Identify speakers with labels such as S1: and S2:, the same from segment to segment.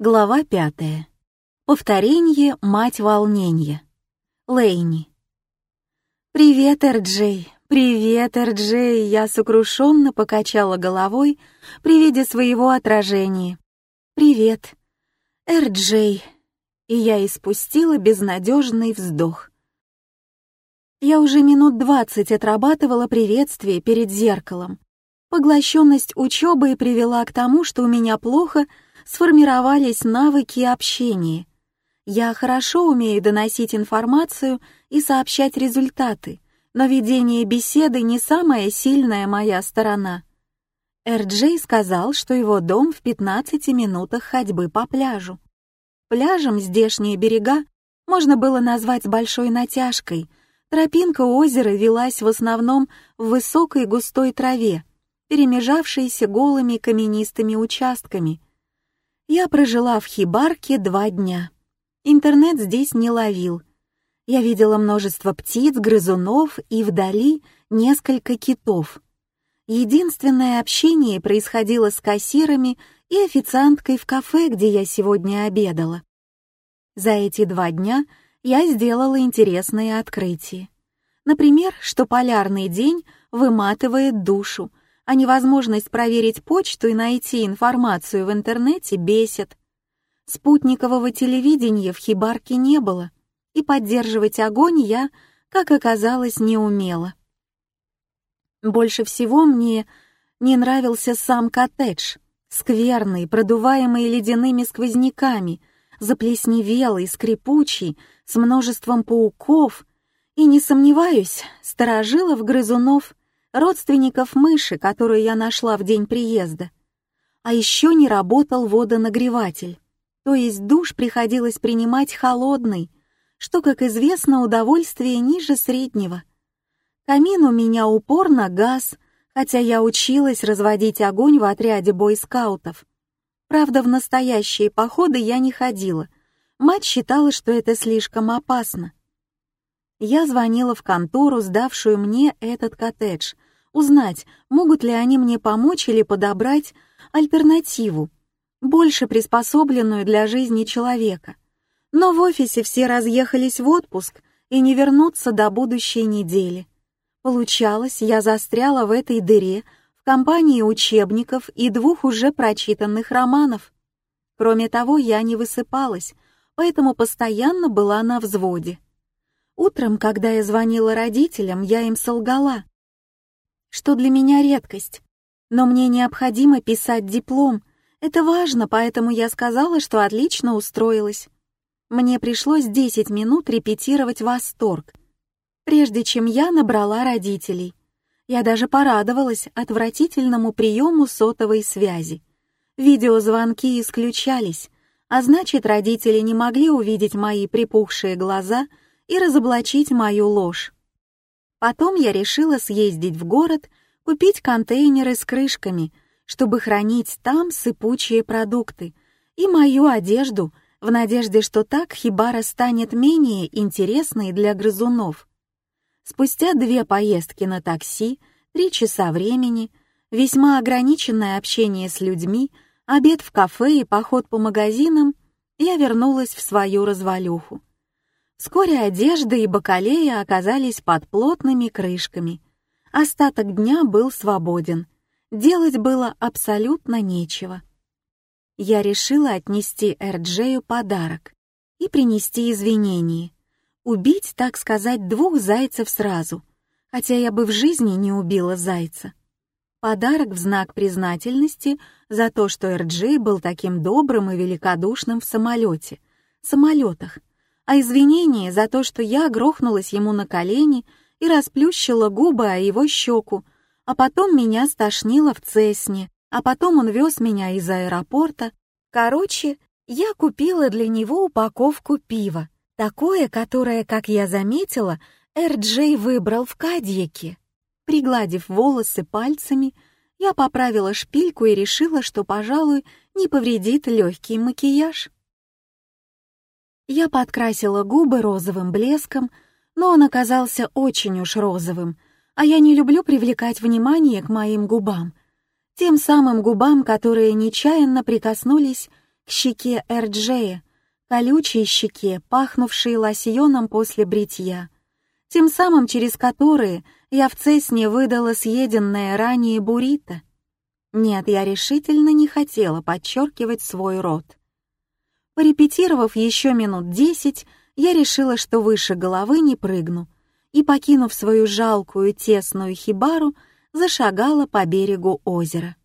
S1: Глава пятая. Повторение «Мать волнения». Лейни. «Привет, Эрджей! Привет, Эрджей!» Я сокрушенно покачала головой при виде своего отражения. «Привет, Эрджей!» И я испустила безнадежный вздох. Я уже минут двадцать отрабатывала приветствие перед зеркалом. Поглощенность учебы привела к тому, что у меня плохо — сформировались навыки общения. Я хорошо умею доносить информацию и сообщать результаты, но ведение беседы не самая сильная моя сторона. Эрджей сказал, что его дом в 15 минутах ходьбы по пляжу. Пляжем здешние берега можно было назвать большой натяжкой. Тропинка озера велась в основном в высокой густой траве, перемежавшейся голыми каменистыми участками — я прожила в Хибарке два дня. Интернет здесь не ловил. Я видела множество птиц, грызунов и вдали несколько китов. Единственное общение происходило с кассирами и официанткой в кафе, где я сегодня обедала. За эти два дня я сделала интересные открытия. Например, что полярный день выматывает душу, а невозможность проверить почту и найти информацию в интернете бесит. Спутникового телевидения в хибарке не было, и поддерживать огонь я, как оказалось, не умела. Больше всего мне не нравился сам коттедж, скверный, продуваемый ледяными сквозняками, заплесневелый, скрипучий, с множеством пауков, и, не сомневаюсь, сторожилов грызунов родственников мыши, которую я нашла в день приезда. А еще не работал водонагреватель, то есть душ приходилось принимать холодный, что, как известно, удовольствие ниже среднего. Камин у меня упорно газ, хотя я училась разводить огонь в отряде бойскаутов. Правда, в настоящие походы я не ходила. Мать считала, что это слишком опасно. Я звонила в контору, сдавшую мне этот коттедж, узнать, могут ли они мне помочь или подобрать альтернативу, больше приспособленную для жизни человека. Но в офисе все разъехались в отпуск и не вернутся до будущей недели. Получалось, я застряла в этой дыре в компании учебников и двух уже прочитанных романов. Кроме того, я не высыпалась, поэтому постоянно была на взводе. Утром, когда я звонила родителям, я им солгала, что для меня редкость. Но мне необходимо писать диплом. Это важно, поэтому я сказала, что отлично устроилась. Мне пришлось 10 минут репетировать восторг, прежде чем я набрала родителей. Я даже порадовалась отвратительному приему сотовой связи. Видеозвонки исключались, а значит, родители не могли увидеть мои припухшие глаза и разоблачить мою ложь. Потом я решила съездить в город, купить контейнеры с крышками, чтобы хранить там сыпучие продукты, и мою одежду, в надежде, что так хибара станет менее интересной для грызунов. Спустя две поездки на такси, три часа времени, весьма ограниченное общение с людьми, обед в кафе и поход по магазинам, я вернулась в свою развалюху. Вскоре одежда и бакалея оказались под плотными крышками. Остаток дня был свободен. Делать было абсолютно нечего. Я решила отнести Эрджею подарок и принести извинения. Убить, так сказать, двух зайцев сразу, хотя я бы в жизни не убила зайца. Подарок в знак признательности за то, что Эрджей был таким добрым и великодушным в самолете, самолетах, а извинение за то, что я грохнулась ему на колени и расплющила губы о его щеку, а потом меня стошнило в Цесне, а потом он вез меня из аэропорта. Короче, я купила для него упаковку пива, такое, которое, как я заметила, Эр-Джей выбрал в Кадьяке. Пригладив волосы пальцами, я поправила шпильку и решила, что, пожалуй, не повредит легкий макияж. Я подкрасила губы розовым блеском, но он оказался очень уж розовым, а я не люблю привлекать внимание к моим губам, тем самым губам, которые нечаянно прикоснулись к щеке Эрджея, колючей щеке, пахнувшей лосьоном после бритья, тем самым через которые я в Цесне выдала съеденное ранее буррито. Нет, я решительно не хотела подчеркивать свой род. Порепетировав еще минут десять, я решила, что выше головы не прыгну, и, покинув свою жалкую тесную хибару, зашагала по берегу озера.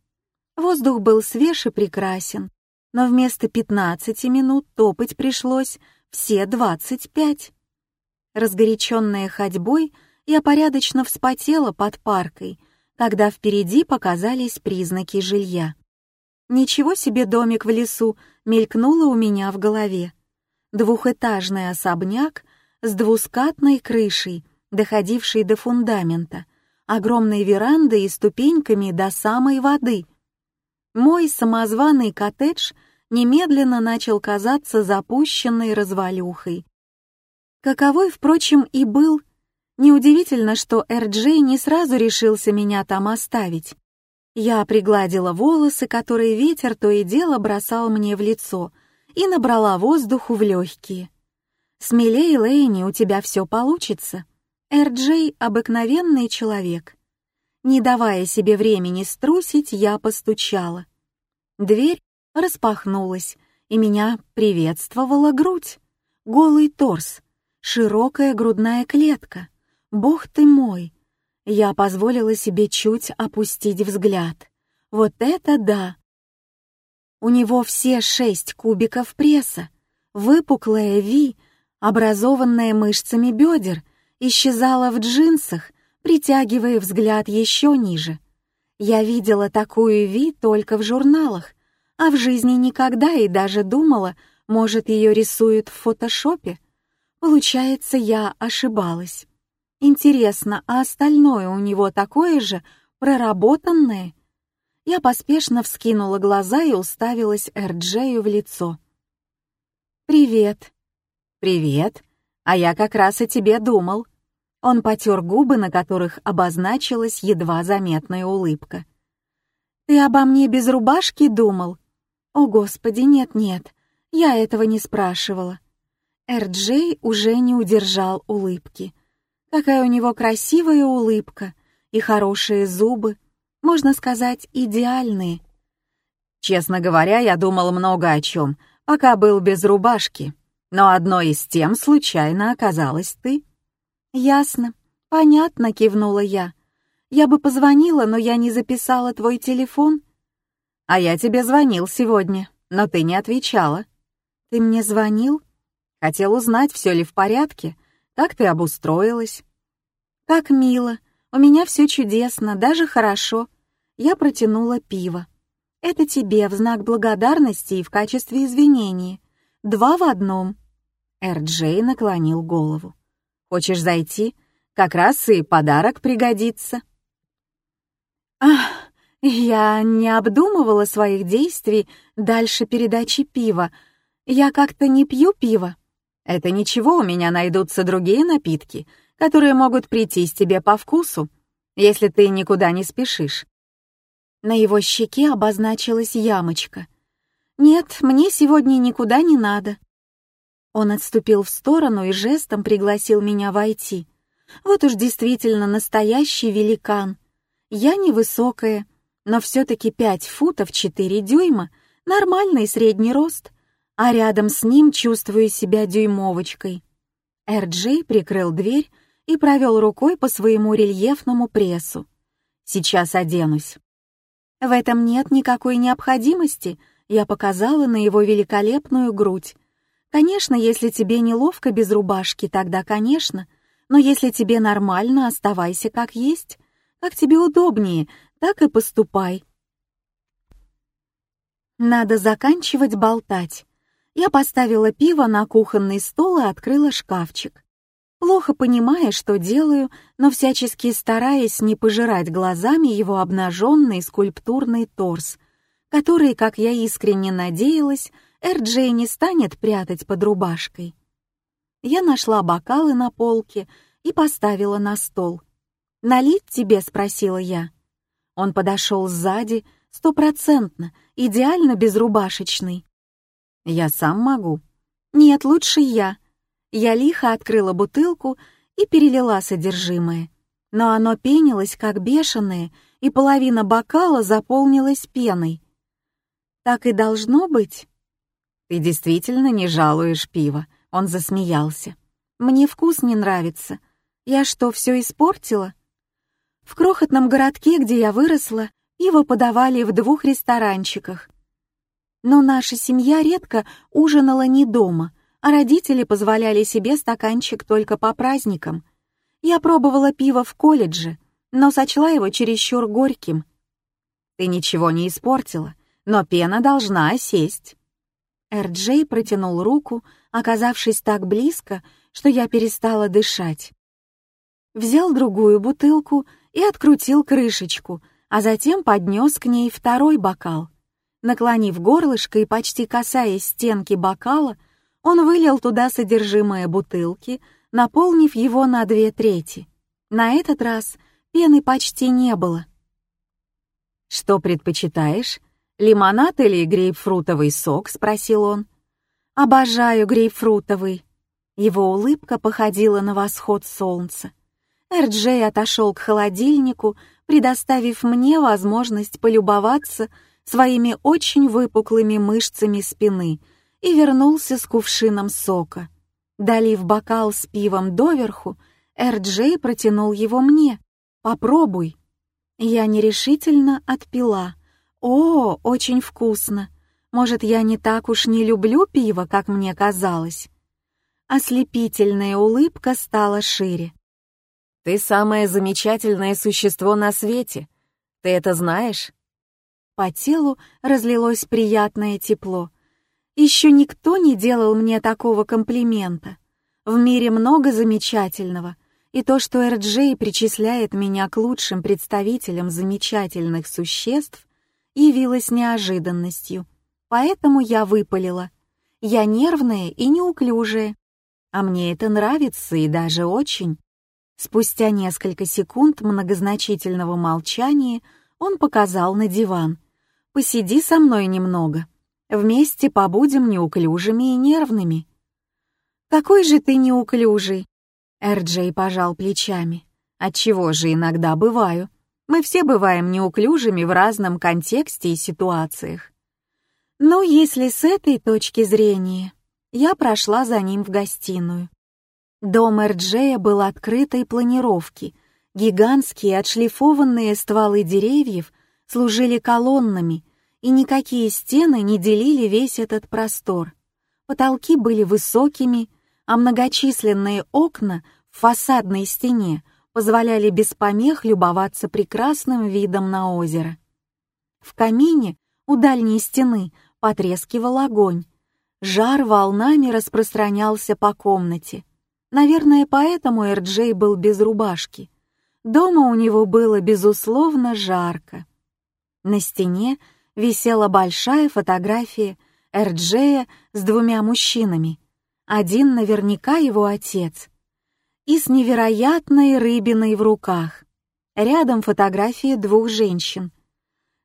S1: Воздух был свеж и прекрасен, но вместо пятнадцати минут топать пришлось все двадцать пять. Разгоряченная ходьбой, я порядочно вспотела под паркой, когда впереди показались признаки жилья. Ничего себе домик в лесу мелькнуло у меня в голове. Двухэтажный особняк с двускатной крышей, доходившей до фундамента, огромной верандой и ступеньками до самой воды. Мой самозваный коттедж немедленно начал казаться запущенной развалюхой. Каковой, впрочем, и был. Неудивительно, что Эрджей не сразу решился меня там оставить. Я пригладила волосы, которые ветер то и дело бросал мне в лицо, и набрала воздуху в легкие. «Смелей, Лейни, у тебя все получится». Эрджей — обыкновенный человек. Не давая себе времени струсить, я постучала. Дверь распахнулась, и меня приветствовала грудь, голый торс, широкая грудная клетка. Бог ты мой! Я позволила себе чуть опустить взгляд. Вот это да! У него все шесть кубиков пресса, выпуклая Ви, образованная мышцами бедер, исчезала в джинсах, притягивая взгляд еще ниже. Я видела такую Ви только в журналах, а в жизни никогда и даже думала, может, ее рисуют в фотошопе. Получается, я ошибалась. Интересно, а остальное у него такое же проработанное? Я поспешно вскинула глаза и уставилась Эрджею в лицо. «Привет». «Привет. А я как раз о тебе думал». Он потер губы, на которых обозначилась едва заметная улыбка. «Ты обо мне без рубашки думал?» «О, Господи, нет-нет, я этого не спрашивала. Эрджей уже не удержал улыбки. Какая у него красивая улыбка и хорошие зубы, можно сказать, идеальные. Честно говоря, я думал много о чем, пока был без рубашки, но одной из тем случайно оказалась ты. Ясно, понятно, кивнула я. Я бы позвонила, но я не записала твой телефон. А я тебе звонил сегодня, но ты не отвечала. Ты мне звонил? Хотел узнать, все ли в порядке, как ты обустроилась. Как мило, у меня все чудесно, даже хорошо. Я протянула пиво. Это тебе в знак благодарности и в качестве извинения. Два в одном. Эрджей наклонил голову. Хочешь зайти? Как раз и подарок пригодится. Ах, я не обдумывала своих действий дальше передачи пива. Я как-то не пью пиво. Это ничего, у меня найдутся другие напитки, которые могут прийти с тебе по вкусу, если ты никуда не спешишь. На его щеке обозначилась ямочка. «Нет, мне сегодня никуда не надо». Он отступил в сторону и жестом пригласил меня войти. Вот уж действительно настоящий великан. Я невысокая, но все-таки пять футов четыре дюйма — нормальный средний рост — а рядом с ним чувствую себя дюймовочкой. Эр-Джей прикрыл дверь и провел рукой по своему рельефному прессу. «Сейчас оденусь». «В этом нет никакой необходимости», — я показала на его великолепную грудь. «Конечно, если тебе неловко без рубашки, тогда, конечно, но если тебе нормально, оставайся как есть. Как тебе удобнее, так и поступай». Надо заканчивать болтать. Я поставила пиво на кухонный стол и открыла шкафчик. Плохо понимая, что делаю, но всячески стараясь не пожирать глазами его обнаженный скульптурный торс, который, как я искренне надеялась, Эрджей не станет прятать под рубашкой. Я нашла бокалы на полке и поставила на стол. «Налить тебе?» — спросила я. Он подошел сзади, стопроцентно, идеально безрубашечный.
S2: Я сам могу.
S1: Нет, лучше я. Я лихо открыла бутылку и перелила содержимое. Но оно пенилось, как бешеное, и половина бокала заполнилась пеной. Так и должно быть.
S2: Ты действительно не жалуешь пиво, он засмеялся.
S1: Мне вкус не нравится. Я что, все испортила? В крохотном городке, где я выросла, пиво подавали в двух ресторанчиках. Но наша семья редко ужинала не дома, а родители позволяли себе стаканчик только по праздникам. Я пробовала пиво в колледже, но сочла его чересчур горьким.
S2: Ты ничего не испортила, но пена должна осесть.
S1: Эр-Джей протянул руку, оказавшись так близко, что я перестала дышать. Взял другую бутылку и открутил крышечку, а затем поднес к ней второй бокал. Наклонив горлышко и почти касаясь стенки бокала, он вылил туда содержимое бутылки, наполнив его на две трети. На этот раз пены почти не было.
S2: «Что предпочитаешь, лимонад или грейпфрутовый сок?» — спросил он.
S1: «Обожаю грейпфрутовый». Его улыбка походила на восход солнца. Эрджей отошел к холодильнику, предоставив мне возможность полюбоваться своими очень выпуклыми мышцами спины и вернулся с кувшином сока. Долив бокал с пивом доверху, Эрджей протянул его мне. «Попробуй». Я нерешительно отпила. «О, очень вкусно! Может, я не так уж не люблю пиво, как мне казалось?» Ослепительная улыбка стала шире.
S2: Ты самое замечательное существо на свете. Ты это знаешь?»
S1: По телу разлилось приятное тепло. Еще никто не делал мне такого комплимента. В мире много замечательного, и то, что Эрджей причисляет меня к лучшим представителям замечательных существ, явилось неожиданностью. Поэтому я выпалила. Я нервная и неуклюжая. А мне это нравится и даже очень. Спустя несколько секунд многозначительного молчания он показал на диван. «Посиди со мной немного. Вместе побудем неуклюжими и нервными». «Какой же ты неуклюжий!» Эрджей пожал плечами. «Отчего же иногда бываю? Мы все бываем неуклюжими в разном контексте и ситуациях». Но если с этой точки зрения, я прошла за ним в гостиную. Дом Эрджея был открытой планировки. Гигантские отшлифованные стволы деревьев служили колоннами, и никакие стены не делили весь этот простор. Потолки были высокими, а многочисленные окна в фасадной стене позволяли без помех любоваться прекрасным видом на озеро. В камине у дальней стены потрескивал огонь. Жар волнами распространялся по комнате. Наверное, поэтому Эрджей был без рубашки. Дома у него было, безусловно, жарко. На стене висела большая фотография Эрджея с двумя мужчинами. Один наверняка его отец. И с невероятной рыбиной в руках. Рядом фотография двух женщин.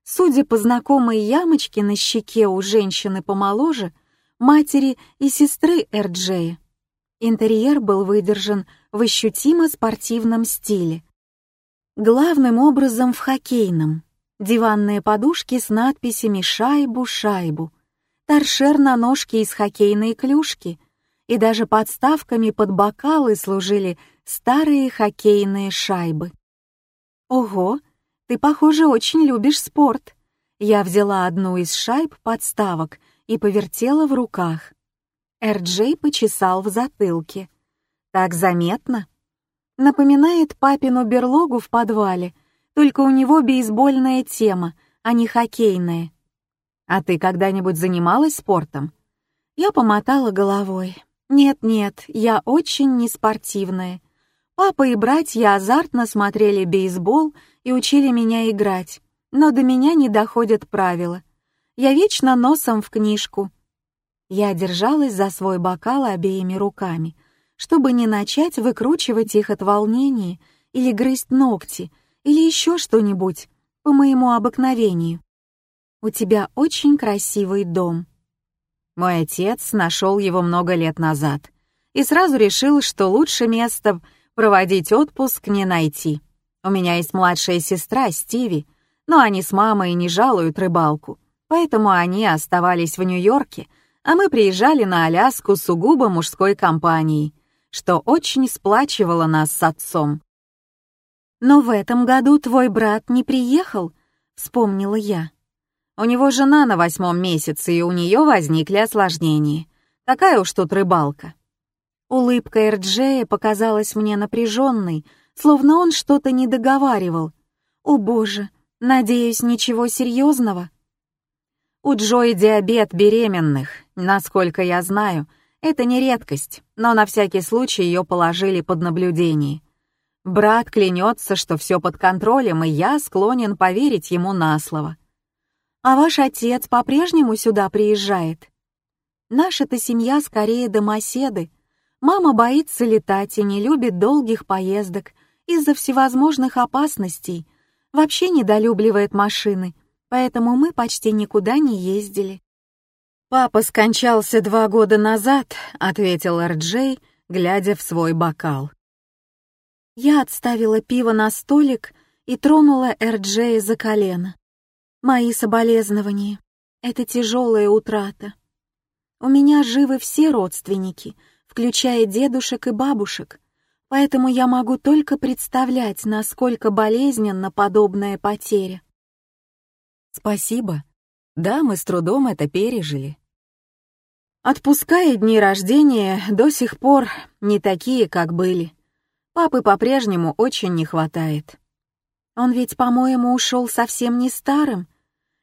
S1: Судя по знакомой ямочке на щеке у женщины помоложе, матери и сестры Эрджея. Интерьер был выдержан в ощутимо спортивном стиле. Главным образом в хоккейном. Диванные подушки с надписями «Шайбу, шайбу», торшер на ножке из хоккейной клюшки и даже подставками под бокалы служили старые хоккейные шайбы. «Ого, ты, похоже, очень любишь спорт». Я взяла одну из шайб подставок и повертела в руках. Эрджей почесал в затылке. «Так заметно?» Напоминает папину берлогу в подвале, только у него бейсбольная тема, а не хоккейная. «А ты когда-нибудь занималась спортом?» Я помотала головой. «Нет-нет, я очень неспортивная. Папа и братья азартно смотрели бейсбол и учили меня играть, но до меня не доходят правила. Я вечно носом в книжку, я держалась за свой бокал обеими руками, чтобы не начать выкручивать их от волнения или грызть ногти, или еще что-нибудь, по моему обыкновению. «У тебя очень красивый дом».
S2: Мой отец нашел его много лет назад и сразу решил, что лучше место проводить отпуск не найти. У меня есть младшая сестра, Стиви, но они с мамой не жалуют рыбалку, поэтому они оставались в Нью-Йорке, а мы приезжали на Аляску сугубо мужской компанией, что очень сплачивало нас с отцом.
S1: «Но в этом году твой брат не приехал», — вспомнила я.
S2: У него жена на восьмом месяце, и у нее возникли осложнения. Такая уж тут рыбалка.
S1: Улыбка Эрджея показалась мне напряженной, словно он что-то не договаривал. О боже, надеюсь, ничего серьезного.
S2: У Джои диабет беременных, насколько я знаю. Это не редкость, но на всякий случай ее положили под наблюдение. Брат клянется, что все под контролем, и я склонен поверить ему на слово.
S1: А ваш отец по-прежнему сюда приезжает? Наша-то семья скорее домоседы. Мама боится летать и не любит долгих поездок из-за всевозможных опасностей. Вообще недолюбливает машины, поэтому мы почти никуда не ездили.
S2: «Папа скончался два года назад», — ответил Эрджей, глядя в свой бокал.
S1: Я отставила пиво на столик и тронула Эрджея за колено. Мои соболезнования. Это тяжелая утрата. У меня живы все родственники, включая дедушек и бабушек, поэтому я могу только представлять, насколько болезненна подобная потеря.
S2: Спасибо. Да, мы с трудом это пережили.
S1: Отпуска и дни рождения до сих пор не такие, как были. Папы по-прежнему очень не хватает. Он ведь, по-моему, ушел совсем не старым.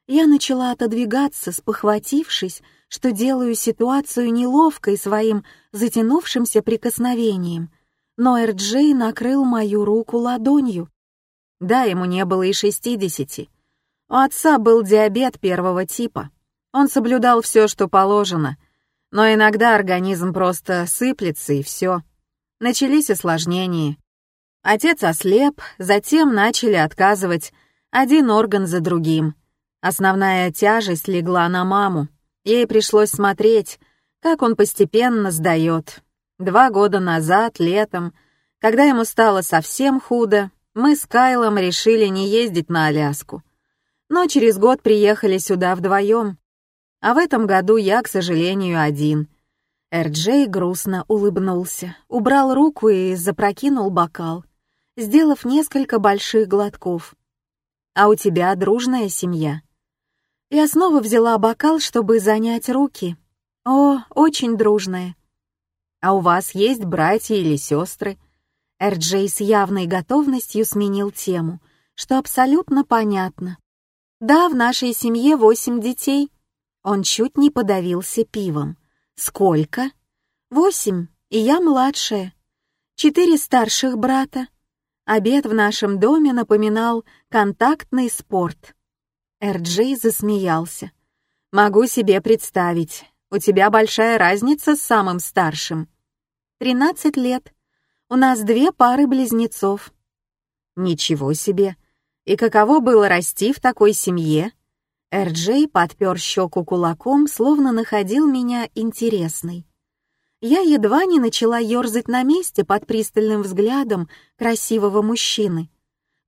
S1: Я начала отодвигаться, спохватившись, что делаю ситуацию неловкой своим затянувшимся прикосновением. Но Эрджей накрыл мою руку ладонью.
S2: Да, ему не было и шестидесяти. У отца был диабет первого типа. Он соблюдал все, что положено, но иногда организм просто сыплется и все. Начались осложнения. Отец ослеп, затем начали отказывать один орган за другим. Основная тяжесть легла на маму. Ей пришлось смотреть, как он постепенно сдает. Два года назад, летом, когда ему стало совсем худо, мы с Кайлом решили не ездить на Аляску. Но через год приехали сюда вдвоем. А в этом году я, к сожалению, один. Эрджей грустно улыбнулся, убрал руку и запрокинул бокал сделав несколько больших глотков. «А у тебя дружная семья?» Я снова взяла бокал, чтобы занять руки. «О, очень дружная». «А у вас есть братья или сестры?» Эрджей с явной готовностью сменил тему, что абсолютно понятно. «Да, в нашей семье восемь детей». Он чуть не подавился пивом. «Сколько?» «Восемь, и я младшая. Четыре старших брата, Обед в нашем доме напоминал контактный спорт. Эрджей засмеялся. «Могу себе представить. У тебя большая разница с самым старшим. Тринадцать лет. У нас две пары близнецов». «Ничего себе! И каково было расти в такой семье?» Эрджей подпер щеку кулаком, словно находил меня интересной я едва не начала ерзать на месте под пристальным взглядом красивого мужчины.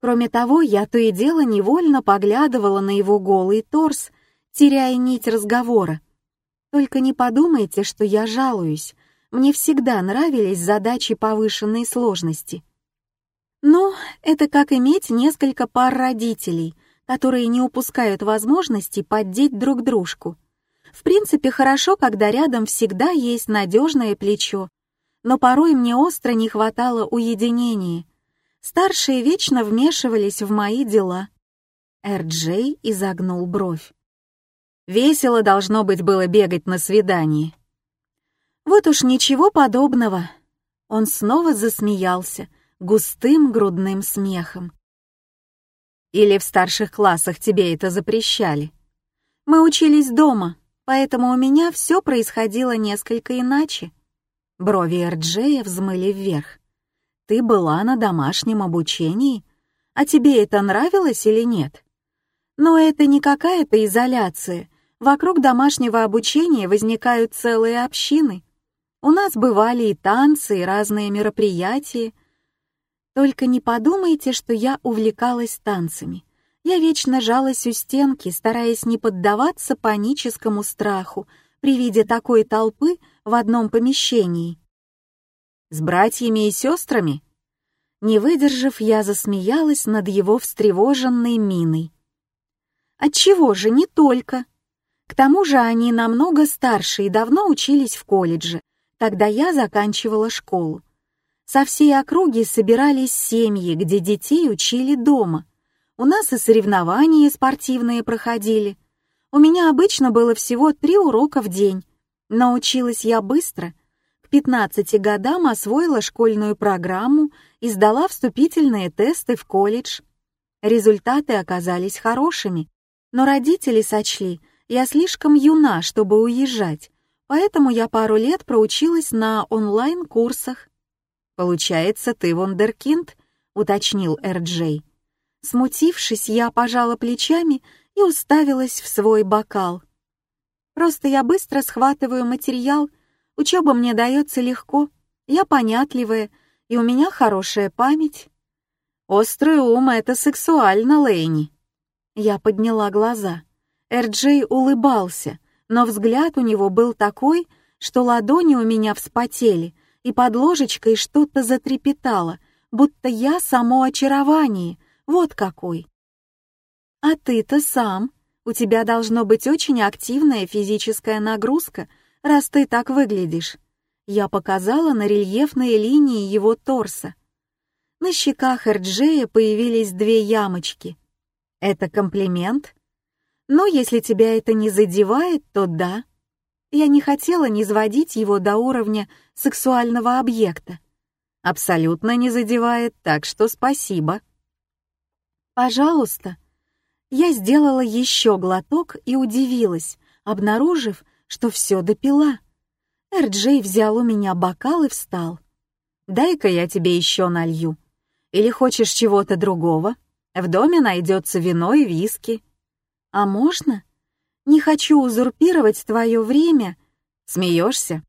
S2: Кроме того, я то и дело невольно поглядывала на его голый торс, теряя нить разговора. Только не подумайте, что я жалуюсь. Мне всегда нравились задачи повышенной сложности. Ну, это как иметь несколько пар родителей, которые не упускают возможности поддеть друг дружку — в принципе, хорошо, когда рядом всегда есть надежное плечо, но порой мне остро не хватало уединения. Старшие вечно вмешивались в мои дела. Эрджей изогнул бровь. Весело должно быть было бегать на свидании. Вот уж ничего подобного. Он снова засмеялся густым грудным смехом. Или в старших классах тебе это запрещали? Мы учились дома, поэтому у меня все происходило несколько иначе. Брови Эрджея взмыли вверх. «Ты была на домашнем обучении? А тебе это нравилось или нет?» «Но это не какая-то изоляция,
S1: Вокруг домашнего обучения возникают целые общины. У нас бывали и танцы, и разные мероприятия. Только не подумайте, что я увлекалась танцами. Я вечно жалась у стенки, стараясь не поддаваться паническому страху при виде такой толпы в одном помещении. С братьями и сестрами? Не выдержав, я засмеялась над его встревоженной миной. Отчего же не только? К тому же они намного старше и давно учились в колледже, когда я заканчивала школу. Со всей округи собирались семьи, где детей учили дома. У нас и соревнования спортивные проходили. У меня обычно было всего три урока в день. Но училась я быстро. К 15 годам освоила школьную программу и сдала вступительные тесты в колледж. Результаты оказались хорошими, но родители сочли, я слишком юна, чтобы уезжать, поэтому я пару лет проучилась на онлайн-курсах. «Получается, ты вундеркинд?» — уточнил Эрджей. Смутившись, я пожала плечами и уставилась в свой бокал. «Просто я быстро схватываю материал, учеба мне дается легко, я понятливая, и у меня хорошая память». «Острый ум — это сексуально, Лэйни». Я подняла глаза. Эрджей улыбался, но взгляд у него был такой, что ладони у меня вспотели, и под ложечкой что-то затрепетало, будто я само очарование, вот какой. А ты-то сам, у тебя должно быть очень активная физическая нагрузка, раз ты так выглядишь. Я показала на рельефные линии его торса. На щеках Эрджея появились две ямочки. Это комплимент? Но если тебя это не задевает, то да. Я не хотела низводить его до уровня сексуального объекта. Абсолютно не задевает, так что спасибо. Пожалуйста. Я сделала еще глоток и удивилась, обнаружив, что все допила. Эрджей взял у меня бокал и встал. «Дай-ка я тебе еще налью. Или хочешь чего-то другого? В доме найдется вино и виски». «А можно? Не хочу узурпировать твое время». «Смеешься?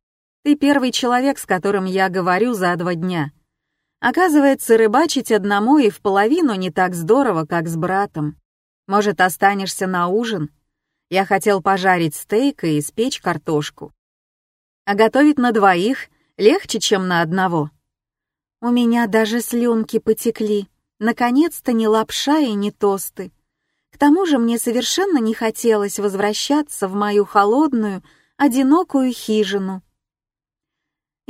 S1: Ты первый человек, с которым я говорю за два дня. Оказывается, рыбачить одному и в половину не так здорово, как с братом. Может, останешься на ужин? Я хотел пожарить стейк и испечь картошку. А готовить на двоих легче, чем на одного. У меня даже слюнки потекли. Наконец-то не лапша и не тосты. К тому же мне совершенно не хотелось возвращаться в мою холодную, одинокую хижину.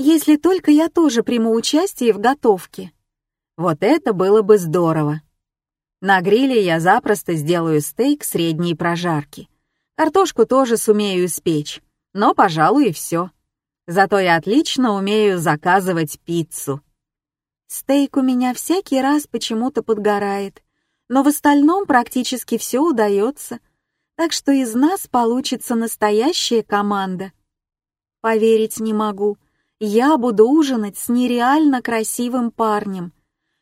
S1: Если только я тоже приму участие в готовке. Вот это было бы здорово. На гриле я запросто сделаю стейк средней прожарки. Картошку тоже сумею испечь, но, пожалуй, и все. Зато я отлично умею заказывать пиццу. Стейк у меня всякий раз почему-то подгорает, но в остальном практически все удается, так что из нас получится настоящая команда. Поверить не могу, я буду ужинать с нереально красивым парнем.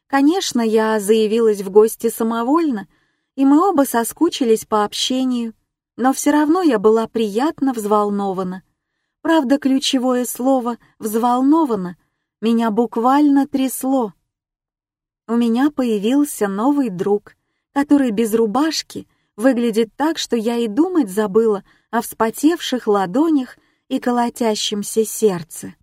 S1: Конечно, я заявилась в гости самовольно, и мы оба соскучились по общению, но все равно я была приятно взволнована. Правда, ключевое слово «взволнована» меня буквально трясло. У меня появился новый друг, который без рубашки выглядит так, что я и думать забыла о вспотевших ладонях и колотящемся сердце.